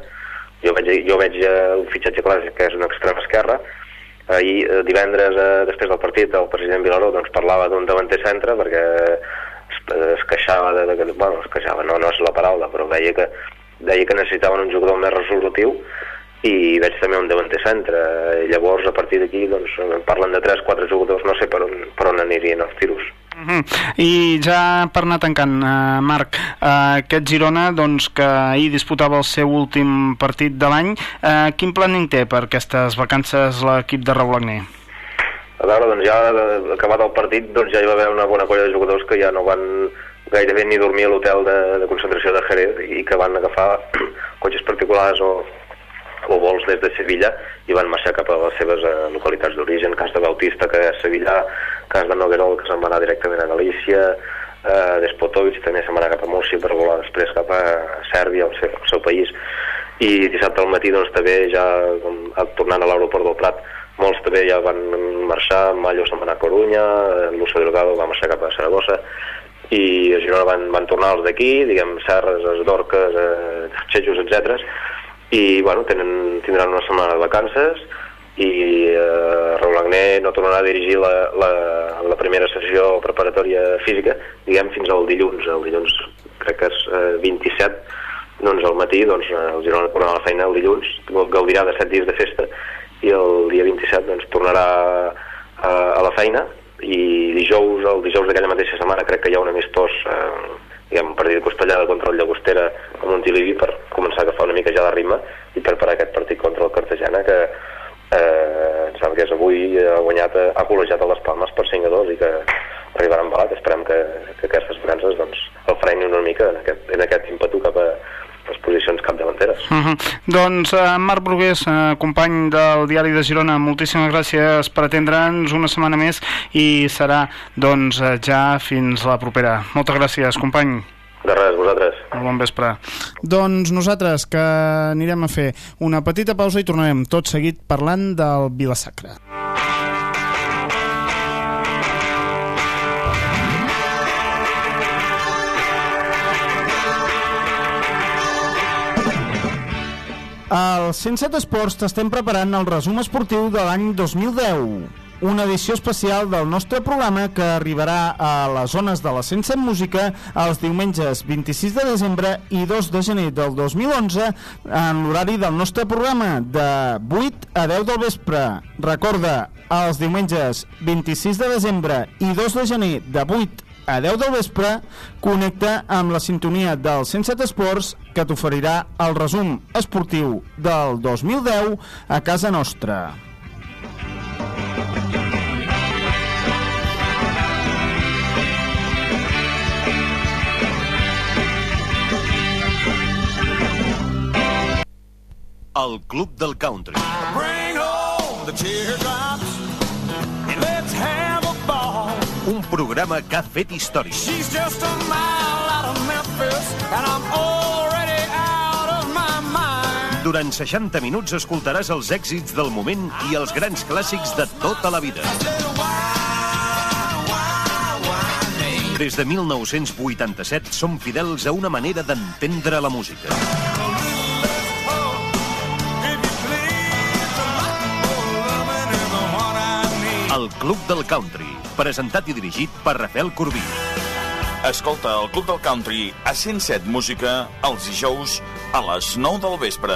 jo veig, jo veig eh, un fitxatge clàssic que és un extrem esquerra, ahir, eh, divendres, eh, després del partit, el president Vilaró doncs, parlava d'un davanter centre perquè es, es queixava de, de, bueno, es queixava, no, no és la paraula, però veia que deia que necessitaven un jugador més resolutiu i veig també un davanter centre. I llavors a partir d'aquí doncs, parlen de 3-4 jugadors no sé per on, per on anirien els tiros Uh -huh. I ja per anar tancant, uh, Marc, uh, aquest Girona doncs, que ahir disputava el seu últim partit de l'any, uh, quin planning té per aquestes vacances l'equip de Raúl Agné? a veure, doncs ja eh, acabat el partit doncs ja hi va haver una bona colla de jugadors que ja no van gairebé ni dormir a l'hotel de, de concentració de Jerez i que van agafar cotxes particulars o, o vols des de Sevilla i van marxar cap a les seves eh, localitats d'origen, cas de Bautista que és Sevilla, cas de Noguerol que se'n va anar directament a Galícia eh, Despotovic també se'n va anar cap a Múrcia per volar després cap a Sèrbia, el seu, el seu país i dissabte al matí doncs també ja tornant a l'aeroport del Prat molts també ja van marxar, Mallo se'n va anar a Corunya, Lucio Delgado va marxar cap a Saragossa i a Girona van, van tornar els d'aquí, diguem, Serres, Esdorques, eh, Xetxos, etc. I, bueno, tenen, tindran una setmana de vacances i eh, Raúl Agné no tornarà a dirigir la, la, la primera sessió preparatòria física, diguem, fins al dilluns. El dilluns crec que és eh, 27, doncs al matí doncs, el Girona tornarà a la feina el dilluns, gaudirà de 7 dies de festa i el dia 27 doncs, tornarà a, a la feina i dijous, el dijous d'aquella mateixa setmana crec que hi ha un amistós eh, diguem, un partit costellada contra el Llagostera a Montilivi per començar a agafar una mica ja de ritme i preparar aquest partit contra el Cartagena que eh, em sembla que és avui ha guanyat, ha col·legiat a les Palmes per 5 a 2 i que arribarà embalat esperem que, que aquestes vacances doncs, el frenin una mica en aquest, en aquest ímpetu cap a les posicions capdavanteres. Uh -huh. Doncs uh, Marc Brugués, uh, company del Diari de Girona, moltíssimes gràcies per atendre'ns una setmana més i serà doncs uh, ja fins la propera. Moltes gràcies, company. De res, vosaltres. Molt bon vespre. Doncs nosaltres que anirem a fer una petita pausa i tornarem tot seguit parlant del Vilasacre. Al 107 Esports t'estem preparant el resum esportiu de l'any 2010 una edició especial del nostre programa que arribarà a les zones de la 107 Música els diumenges 26 de desembre i 2 de gener del 2011 en l'horari del nostre programa de 8 a 10 del vespre. Recorda, els diumenges 26 de desembre i 2 de gener de 8 a 10 del vespre, connecta amb la sintonia del 107 Esports que t'oferirà el resum esportiu del 2010 a casa nostra. El Club del Country. Bring home the teardrops Un programa que ha fet història. She's just a mile out of Memphis and I'm already out of my mind. Durant 60 minuts escoltaràs els èxits del moment i els grans clàssics de tota la vida. Des de 1987 som fidels a una manera d'entendre la música. El Club del Country, presentat i dirigit per Rafael Corbí. Escolta el Club del Country a 107 Música els dijous a les 9 del vespre.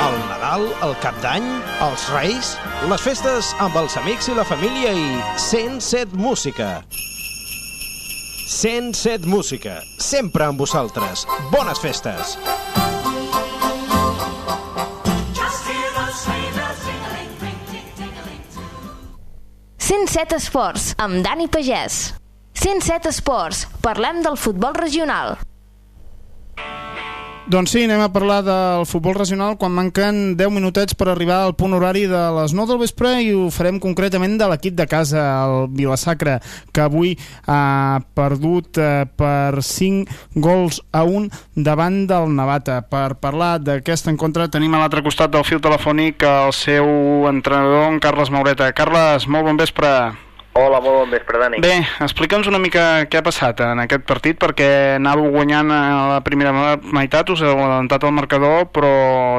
El Nadal, el Cap d'Any, els Reis, les festes amb els amics i la família i 107 Música. 107 Música, sempre amb vosaltres. Bones festes! Set Esports, amb Dani Pagès. 107 Esports, parlem del futbol regional. Doncs sí, anem a parlar del futbol regional quan manquen 10 minutets per arribar al punt horari de les 9 del vespre i ho farem concretament de l'equip de casa, el Vilasacra, que avui ha perdut eh, per 5 gols a 1 davant del Navata. Per parlar d'aquest encontre tenim a l'altre costat del fil telefònic el seu entrenador, en Carles Maureta. Carles, molt bon vespre. Hola, molt bon vespre, Dani. Bé, explica'ns una mica què ha passat en aquest partit, perquè anàveu guanyant a la primera meitat, us heu adelantat el marcador, però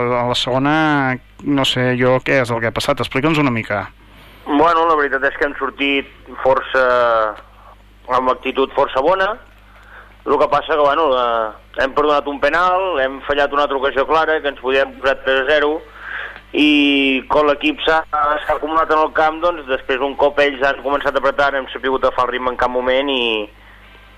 a la segona no sé jo què és el que ha passat. Explica'ns una mica. Bueno, la veritat és que hem sortit força... amb actitud força bona. El que passa que, bueno, eh, hem perdonat un penal, hem fallat una altra ocasió clara, que ens podíem posar 3 a 0, i quan l'equip s'ha acumulat en el camp, doncs després un cop ells han començat a apretar, hem sabut agafar el ritme en cap moment i,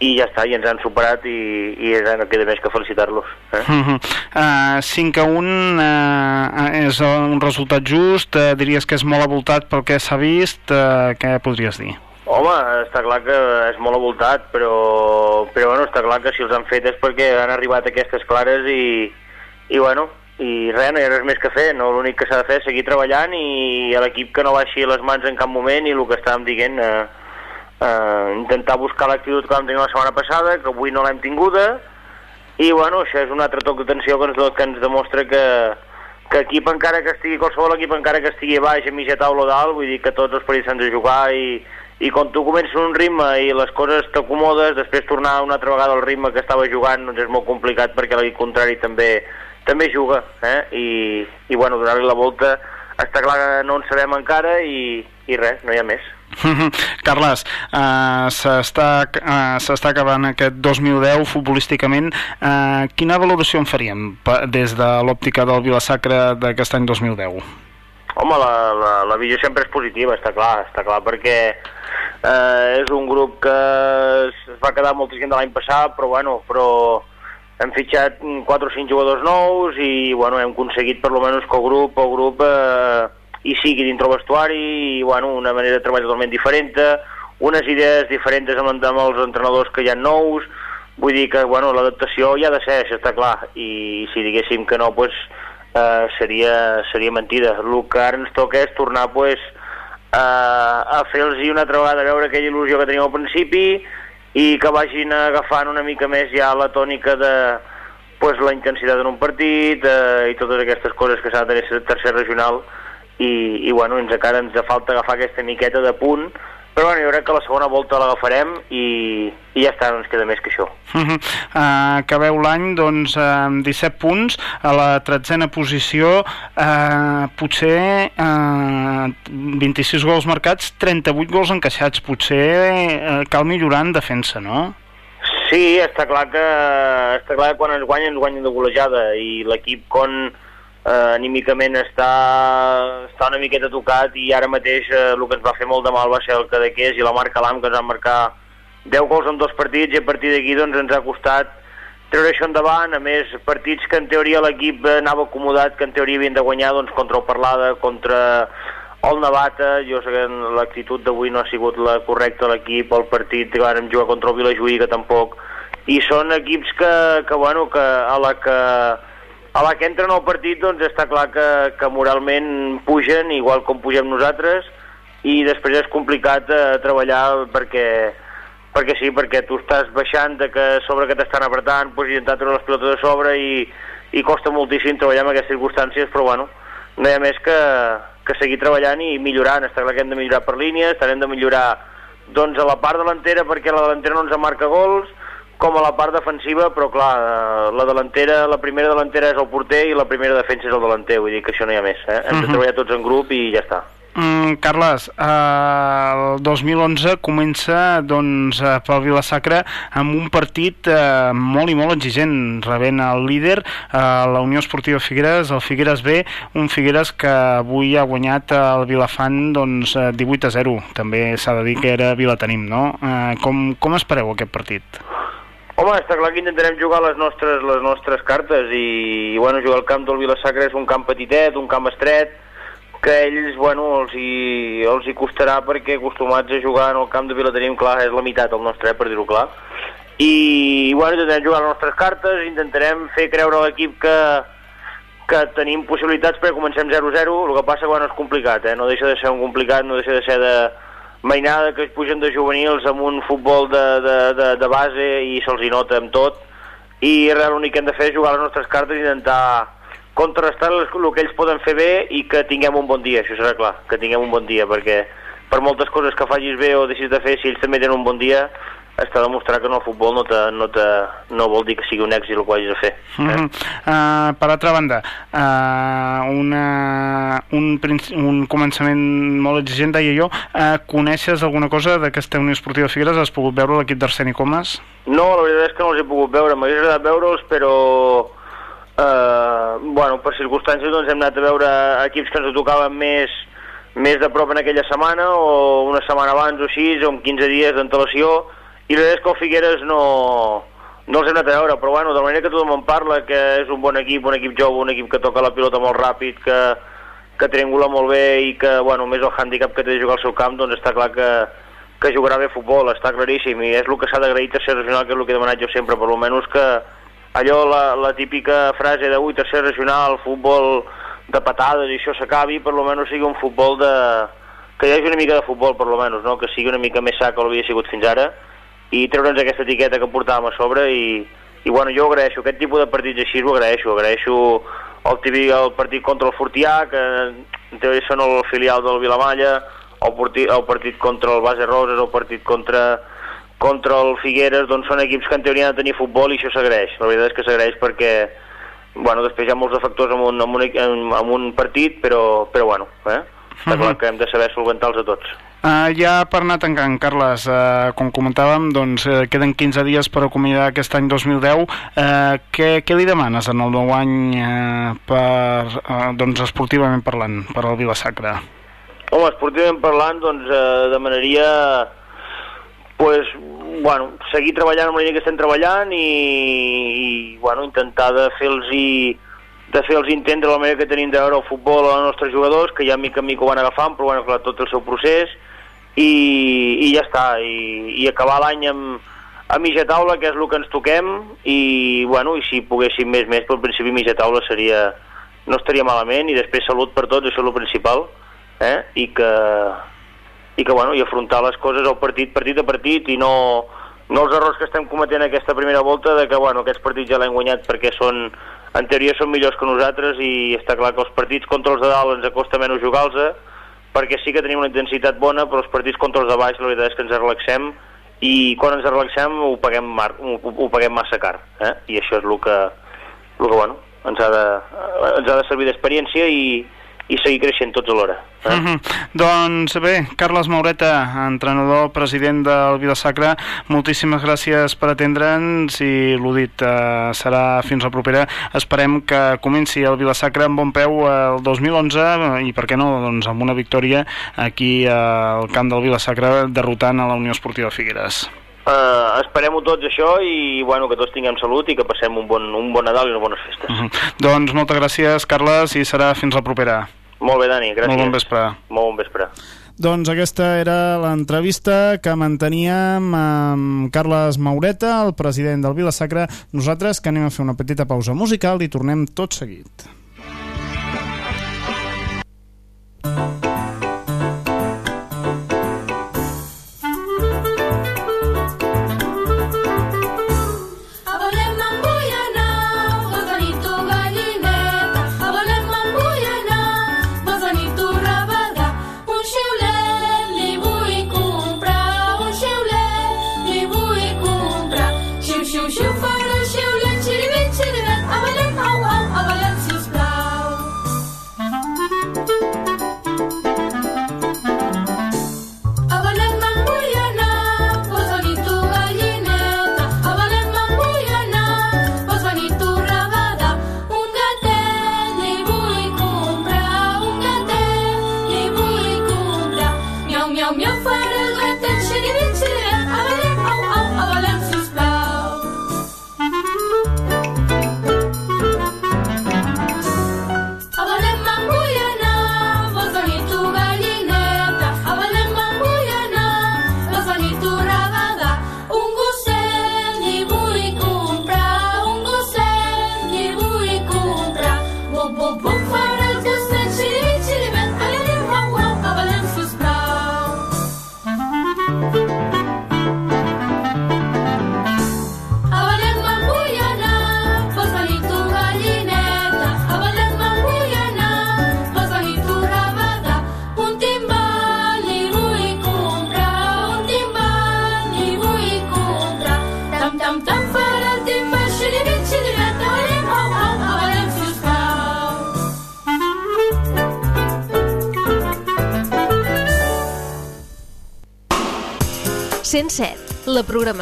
i ja està, i ens han superat i, i ja no queda més que felicitar-los. Eh? Uh -huh. uh, 5 a 1 uh, és un resultat just, uh, diries que és molt avoltat pel que s'ha vist, uh, què podries dir? Home, està clar que és molt avoltat, però, però bueno, està clar que si els han fet és perquè han arribat aquestes clares i, i bueno, i res, no hi ha res més que fer, no? l'únic que s'ha de fer és seguir treballant i a l'equip que no baixi les mans en cap moment i el que estàvem dient, eh, eh, intentar buscar l'actitud que vam tenir la setmana passada, que avui no l'hem tinguda, i bueno, això és un altre toc d'atenció que, ens, que ens demostra que, que equip encara que estigui, qualsevol equip encara que estigui baix, a mitja taula o dalt, vull dir que tots els partits s'han de jugar i, i quan tu comences un ritme i les coses t'acomodes, després tornar una altra vegada al ritme que estava jugant doncs és molt complicat perquè l'equip contrari també també juga, eh? I, i bueno, donar-li la volta està clar que no en sabem encara i, i res, no hi ha més. Carles, uh, s'està uh, acabant aquest 2010 futbolísticament. Uh, quina valoració en faríem des de l'òptica del Vilasacre d'aquest any 2010? Home, la, la, la visió sempre és positiva, està clar, està clar, perquè eh, és un grup que es va quedar molta gent de l'any passat, però bueno, però hem fitxat 4 o 5 jugadors nous i bueno, hem aconseguit per lo menos que el grup, el grup eh, hi sigui dintre el vestuari i bueno, una manera de treballar totalment diferent, unes idees diferents amb, amb els entrenadors que hi ha nous, vull dir que bueno, l'adaptació hi ha de ser, això està clar, i si diguéssim que no, pues, eh, seria, seria mentida. El que ara ens toca és tornar pues, eh, a fer-los una altra vegada veure aquella il·lusió que teníem al principi i que vagin agafant una mica més ja la tònica de pues, la intensitat en un partit eh, i totes aquestes coses que s'ha de tenir tercer regional i, i bueno, ens encara ens falta agafar aquesta miqueta de punt però bueno, jo crec que la segona volta l'agafarem i, i ja està, no ens queda més que això. Uh -huh. uh, acabeu l'any doncs, amb 17 punts a la tretzena posició uh, potser uh, 26 gols marcats 38 gols encaixats potser uh, cal millorar en defensa, no? Sí, està clar que, està clar que quan ens guanyen, ens guanyen de golejada i l'equip con eh, anímicament està, està una miqueta tocat i ara mateix eh, el que ens va fer molt de mal va ser el Cadaqués i la marca l'AM que ens van marcar 10 gols en dos partits i a partir d'aquí doncs, ens ha costat treure això endavant, a més partits que en teoria l'equip eh, anava acomodat, que en teoria havien de guanyar doncs, contra el Parlada, contra el Navata, jo sé que l'actitud d'avui no ha sigut la correcta l'equip, el partit que vàrem jugar contra el Vilajuí que tampoc, i són equips que, que, bueno, que a la que a la que entren al partit doncs està clar que, que moralment pugen igual com pugem nosaltres i després és complicat eh, treballar perquè, perquè sí, perquè tu estàs baixant de que sobre que t'estan apretant pues, intentar treure les pilotes de sobre i, i costa moltíssim treballar en aquestes circumstàncies però bueno, no hi ha més que, que seguir treballant i millorant, està clar que hem de millorar per línies, hem de millorar doncs a la part delantera perquè la delantera no ens marca gols, com a la part defensiva, però clar, eh, la delantera, la primera delantera és el porter i la primera defensa és el delanter, vull dir que això no hi ha més, eh? Hem de Mhm. treballar tots en grup i ja està. Mm, Carles, eh, el 2011 comença doncs, eh, pel Vilasacra amb un partit eh, molt i molt exigent, rebent el líder, eh, la Unió Esportiva Figueres, el Figueres B, un Figueres que avui ha guanyat el Vilafant doncs, eh, 18 a 0. També s'ha de dir que era Vilatenim, no? Eh, com, com espereu aquest partit? Home, està clar que intentarem jugar les nostres, les nostres cartes i, bueno, jugar al camp del Vilasacra és un camp petitet, un camp estret, que ells, bueno, els hi, els hi costarà perquè acostumats a jugar en el camp de Vilatenim, clar, és la meitat el nostre, eh, per dir-ho clar. I, bueno, intentarem jugar les nostres cartes, intentarem fer creure a l'equip que, que tenim possibilitats perquè comencem 0-0, el que passa que bueno, és complicat, eh? no deixa de ser un complicat, no deixa de ser de mainada que es pugen de juvenils amb un futbol de, de, de, de base i se'ls hi nota amb tot. I l'únic que hem de fer és jugar les nostres cartes i intentar contrastar el que ells poden fer bé i que tinguem un bon dia, això serà clar, que tinguem un bon dia, perquè per moltes coses que facis bé o deixis de fer, si ells també tenen un bon dia, està demostrat que en el futbol no, te, no, te, no vol dir que sigui un èxit el que hagis de fer. Mm -hmm. uh, per altra banda, uh, una, un, un començament molt exigent, deia jo, uh, coneixes alguna cosa d'aquesta Unió Esportiva Figueres? Has pogut veure l'equip d'Arseni Comas? No, la veritat és que no els he pogut veure, m'hauria agradat veure'ls, però eh, bueno, per circumstàncies doncs hem anat a veure equips que ens tocaven més, més de prop en aquella setmana o una setmana abans o així, o amb 15 dies d'antelació, i la és que el Figueres no, no els hem anat a veure, però bueno, de la manera que tothom en parla, que és un bon equip, un equip jove, un equip que toca la pilota molt ràpid, que, que triangula molt bé i que, bueno, més el hàndicap que té de jugar al seu camp, doncs està clar que, que jugarà bé futbol, està claríssim, i és el que s'ha d'agrair tercer regional, que és el que he demanat jo sempre, per almenys que allò, la, la típica frase de ui, tercer regional, futbol de patades i això s'acabi, per almenys sigui un futbol de... que hi hagi una mica de futbol, per almenys, no? que sigui una mica més sa que l'havia sigut fins ara, i treure'ns aquesta etiqueta que portàvem a sobre i, i bueno, jo agraeixo aquest tipus de partits així, ho agraeixo, agraeixo el, típic, el partit contra el Fortià, que en teoria són el filial del Vilamalla, el partit, el partit contra el Base Roses, el partit contra contra el Figueres, doncs són equips que en teoria han de tenir futbol i això s'agraeix. La veritat és que s'agraeix perquè bueno, després hi ha molts defectors en un, en un, en, en un partit, però, però bueno, eh? està clar que hem de saber solventar-los a tots. Uh, ja per anar tancant, Carles, uh, com comentàvem, doncs, uh, queden 15 dies per acomiadar aquest any 2010. Uh, què, què li demanes en el nou any uh, per, uh, doncs, esportivament parlant, per al Vilasacra? Home, esportivament parlant, doncs eh, demanaria pues, bueno, seguir treballant amb la línia que estem treballant i, i bueno, intentar de fer-los de fer-los entendre la manera que tenim de veure el futbol als nostres jugadors, que ja mica en mica ho van agafant, però bueno, clar, tot el seu procés, i, i ja està, i, i acabar l'any amb, a mitja taula, que és el que ens toquem, i, bueno, i si poguéssim més, més, però al principi mitja taula seria, no estaria malament, i després salut per tots, això és el principal, eh? i que, i que bueno, i afrontar les coses al partit, partit a partit i no, no els errors que estem cometent aquesta primera volta de que bueno, aquests partits ja l'hem guanyat perquè són, en teoria són millors que nosaltres i està clar que els partits contra els de dalt ens acosta menys jugar-los perquè sí que tenim una intensitat bona però els partits contra els de baix la veritat és que ens relaxem i quan ens relaxem ho paguem, mar, ho, ho paguem massa car eh? i això és el que, el que bueno, ens, ha de, ens ha de servir d'experiència i, i seguir creixent tots alhora. Eh? Uh -huh. Doncs bé, Carles Maureta, entrenador, president del Vilasacra, moltíssimes gràcies per atendre'ns i l'ho dit, eh, serà fins la propera. Esperem que comenci el Vilasacra amb bon peu el 2011 i per què no, doncs amb una victòria aquí al camp del Vilasacra derrotant a la Unió Esportiva Figueres. Uh, esperem-ho tots això i bueno, que tots tinguem salut i que passem un bon, un bon Nadal i unes bones festes. Uh -huh. Doncs moltes gràcies, Carles, i serà fins la propera. Molt bé, Dani, gràcies. Molt bon vespre. Molt bon vespre. Doncs aquesta era l'entrevista que manteníem amb Carles Maureta, el president del Vilasacra. Nosaltres que anem a fer una petita pausa musical i tornem tot seguit. A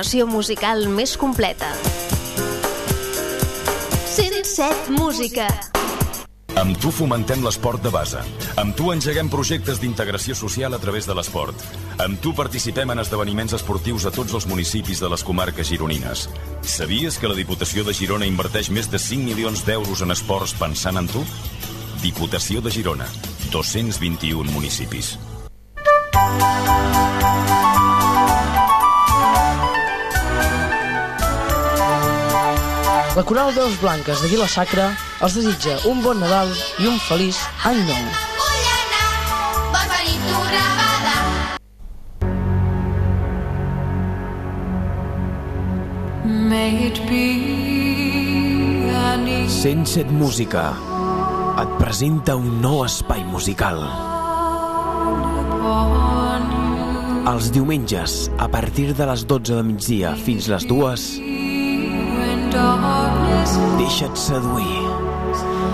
programació musical més completa. 107 Música. Amb tu fomentem l'esport de base. Amb tu engeguem projectes d'integració social a través de l'esport. Amb tu participem en esdeveniments esportius a tots els municipis de les comarques gironines. Sabies que la Diputació de Girona inverteix més de 5 milions d'euros en esports pensant en tu? Diputació de Girona. 221 municipis. La Coral Veus Blanques de Vila-sacra els desitja un bon Nadal i un feliç any nou. May it be an 107 Música et presenta un nou espai musical. Els diumenges, a partir de les 12 de migdia fins les 2, deixa't seduir.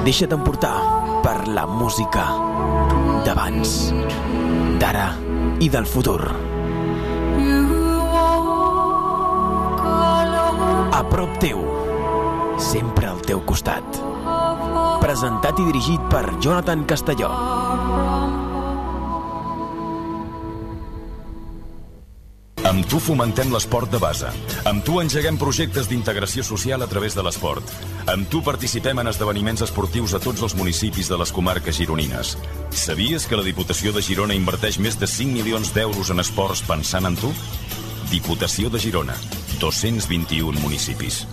Deixa't emportar per la música d'abans, d'ara i del futur. A prop teu, sempre al teu costat. Presentat i dirigit per Jonathan Castelló. Amb tu fomentem l'esport de base. Amb tu engeguem projectes d'integració social a través de l'esport. Amb tu participem en esdeveniments esportius a tots els municipis de les comarques gironines. Sabies que la Diputació de Girona inverteix més de 5 milions d'euros en esports pensant en tu? Diputació de Girona. 221 municipis.